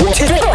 我。去